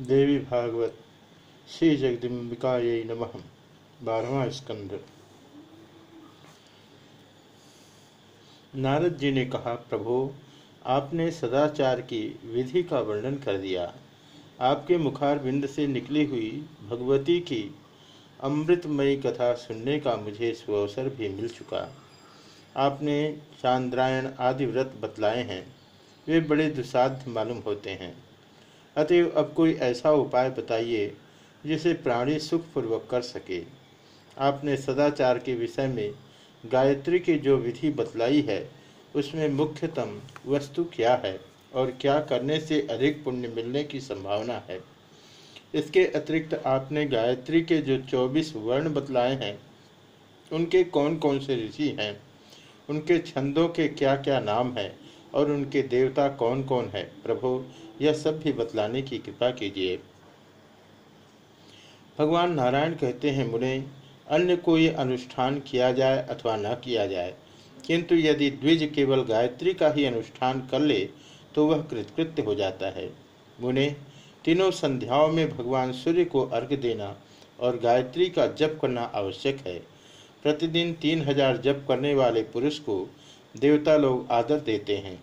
देवी भागवत, श्री जगदम्बिका नमः, बारहवा स्कंद। नारद जी ने कहा, प्रभु, आपने सदाचार की विधि का वर्णन कर दिया। आपके मुखार बिंद से निकली हुई भगवती की अमृतमयी कथा सुनने का मुझे सुअवसर भी मिल चुका। आपने चांद्रायण आदि व्रत बतलाए हैं। वे बड़े दुसाध्य मालूम होते हैं। अतएव अब कोई ऐसा उपाय बताइए, जिसे प्राणी सुखपूर्वक कर सके। आपने सदाचार के विषय में गायत्री की जो विधि बतलाई है, उसमें मुख्यतम वस्तु क्या है और क्या करने से अधिक पुण्य मिलने की संभावना है? इसके अतिरिक्त आपने गायत्री के जो चौबीस वर्ण बतलाए हैं, उनके कौन कौन से ऋषि हैं? उनके छंदों के क्या क्या नाम हैं और उनके देवता कौन कौन है? प्रभु यह सब भी बतलाने की कृपा कीजिए। भगवान नारायण कहते हैं, मुने, अन्य कोई अनुष्ठान किया जाए अथवा न किया जाए, किंतु यदि द्विज केवल गायत्री का ही अनुष्ठान कर ले तो वह कृतकृत्य हो जाता है। मुने, तीनों संध्याओं में भगवान सूर्य को अर्घ देना और गायत्री का जप करना आवश्यक है। प्रतिदिन तीन हज़ार जप करने वाले पुरुष को देवता लोग आदर देते हैं।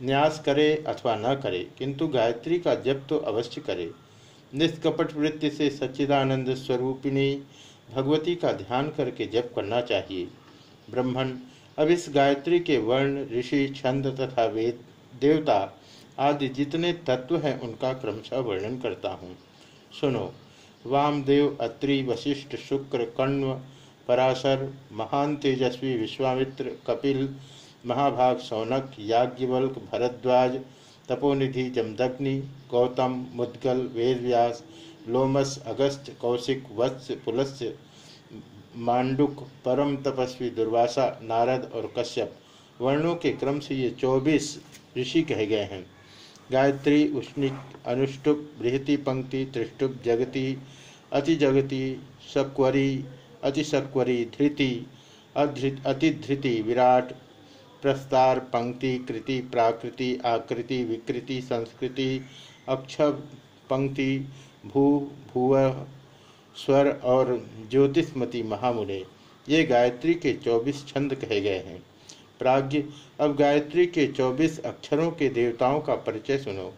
न्यास करे अथवा न करे, किंतु गायत्री का जप तो अवश्य करे। निष्कपट वृत्ति से सच्चिदानंद स्वरूपिणी भगवती का ध्यान करके जप करना चाहिए। ब्रह्मण अब इस गायत्री के वर्ण, ऋषि, छंद तथा वेद, देवता आदि जितने तत्व हैं, उनका क्रमशः वर्णन करता हूँ। सुनो, वामदेव, अत्रि, वशिष्ठ, शुक्र, कण्व, पराशर, महान तेजस्वी, विश्वामित्र, कपिल महाभाग सौनक, याज्ञवल्क, भरद्वाज, तपोनिधि, जमदग्नि, गौतम, मुद्गल, वेदव्यास, लोमस, अगस्त, कौशिक, वत्स पुलस्य मांडुक, परम तपस्वी, दुर्वासा, नारद और कश्यप। वर्णों के क्रम से ये चौबीस ऋषि कहे गए हैं। गायत्री, उष्णिक, अनुष्टुप, बृहति, पंक्ति, त्रिष्टुप, जगति अतिजगति सक्वरी अतिसक्वरी धृति अतिधृति, विराट प्रस्तार, पंक्ति, कृति, प्राकृति, आकृति, विकृति, संस्कृति अक्षर पंक्ति, भू, भूव, स्वर और ज्योतिषमती महामुने। ये गायत्री के चौबीस छंद कहे गए हैं। प्राज्ञ अब गायत्री के चौबीस अक्षरों के देवताओं का परिचय सुनो।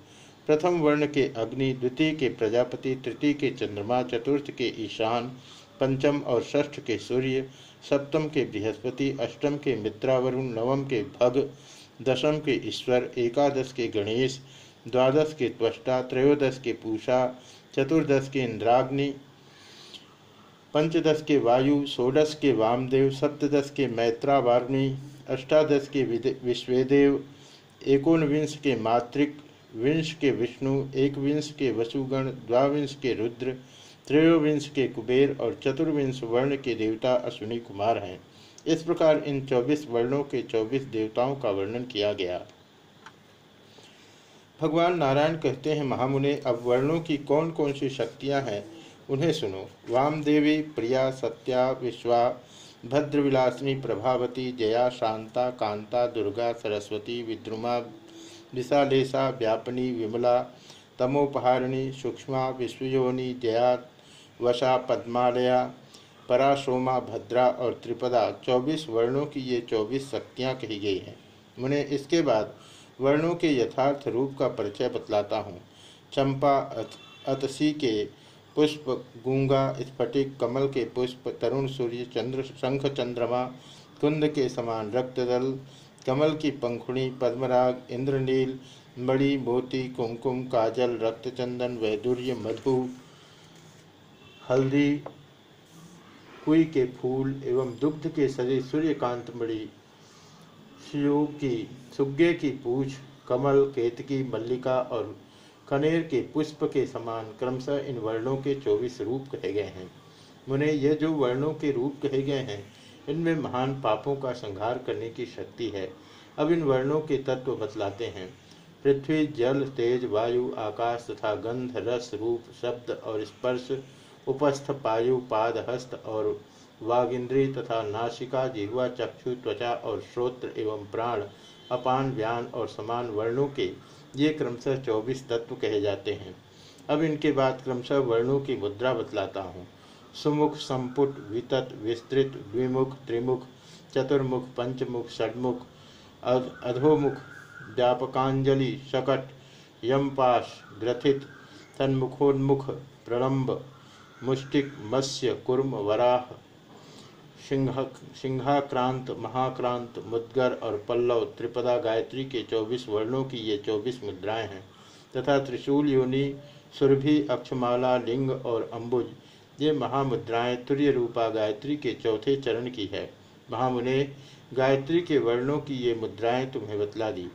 प्रथम वर्ण के अग्नि, द्वितीय के प्रजापति, तृतीय के चंद्रमा, चतुर्थ के ईशान, पंचम और षष्ठ के सूर्य सप्तम के बृहस्पति, अष्टम के मित्रावरुण, नवम के भग, दशम के ईश्वर, एकादश के गणेश, द्वादश के त्वष्टा, त्रयोदश के पूषा, चतुर्दश के इंद्राग्नि, पंचदश के वायु, षोडश के वामदेव, सप्तदश के मैत्रावार्णी, अष्टादश के विश्वेदेव, एकोनविंश के मातृक, विंश के विष्णु, एकविंश के वसुगण, द्वाविंश के रुद्र त्रयोविंश के कुबेर और चतुर्विंश वर्ण के देवता अश्विनी कुमार हैं। इस प्रकार इन चौबीस वर्णों के चौबीस देवताओं का वर्णन किया गया। भगवान नारायण कहते हैं, महामुने, अब वर्णों की कौन कौन सी शक्तियाँ हैं? उन्हें सुनो। वामदेवी, प्रिया, सत्या, विश्वा, भद्रविलासिनी, प्रभावती, जया, शांता, कांता, दुर्गा, सरस्वती, विद्रुमा विशालेशा व्यापनी, विमला, तमोपहारिणी, सूक्ष्मा, विश्वयोनि, जया वशा, पद्मालया, पराशोमा, भद्रा और त्रिपदा, चौबीस वर्णों की ये चौबीस शक्तियाँ कही गई हैं। उन्हें इसके बाद वर्णों के यथार्थ रूप का परिचय बतलाता हूँ। चंपा अतसी के पुष्प, गूँगा, स्फटिक, कमल के पुष्प, तरुण सूर्य, चंद्र, शंख, चंद्रमा, कुंद के समान रक्तदल, कमल की पंखुड़ी, पद्मराग, इंद्रनील, मणि, मोती, कुमकुम, काजल, रक्तचंदन, वैदुर्य, मधु हल्दी, कुई के फूल एवं दुग्ध के सजे सूर्यकांत मणि शिव की सुग्गे की पूछ, कमल, केतकी, मल्लिका और कनेर के पुष्प के समान क्रमशः इन वर्णों के चौबीस रूप कहे गए हैं। मुने, ये जो वर्णों के रूप कहे गए हैं, इनमें महान पापों का संहार करने की शक्ति है। अब इन वर्णों के तत्व बतलाते हैं। पृथ्वी, जल, तेज, वायु, आकाश तथा गंध, रस, रूप, शब्द और स्पर्श उपस्थ पायु, पाद, हस्त और वागिंद्री तथा नासिका, जिह्वा, चक्षु, त्वचा और श्रोत्र एवं प्राण, अपान व्यान और समान वर्णों के ये क्रमशः चौबीस तत्व कहे जाते हैं। अब इनके बाद क्रमशः वर्णों की मुद्रा बतलाता हूँ। सुमुख, संपुट, वितत, विस्तृत, द्विमुख, त्रिमुख, चतुर्मुख, पंचमुख, षडमुख अधोमुख, व्यापकांजलि, शकट, यमपाश, ग्रथित, तन्मुखोन्मुख प्रलंब मुष्टिक मत्स्य कुर्म वराह। सिंह सिंहाक्रांत, महाक्रांत, मुद्गर और पल्लव त्रिपदा गायत्री के चौबीस वर्णों की ये चौबीस मुद्राएँ हैं, तथा त्रिशूल, योनि, सुरभि, अक्षमाला, लिंग और अम्बुज ये महामुद्राएँ तुर्य रूपा गायत्री के चौथे चरण की है। महामुने, गायत्री के वर्णों की ये मुद्राएँ तुम्हें बतला दी।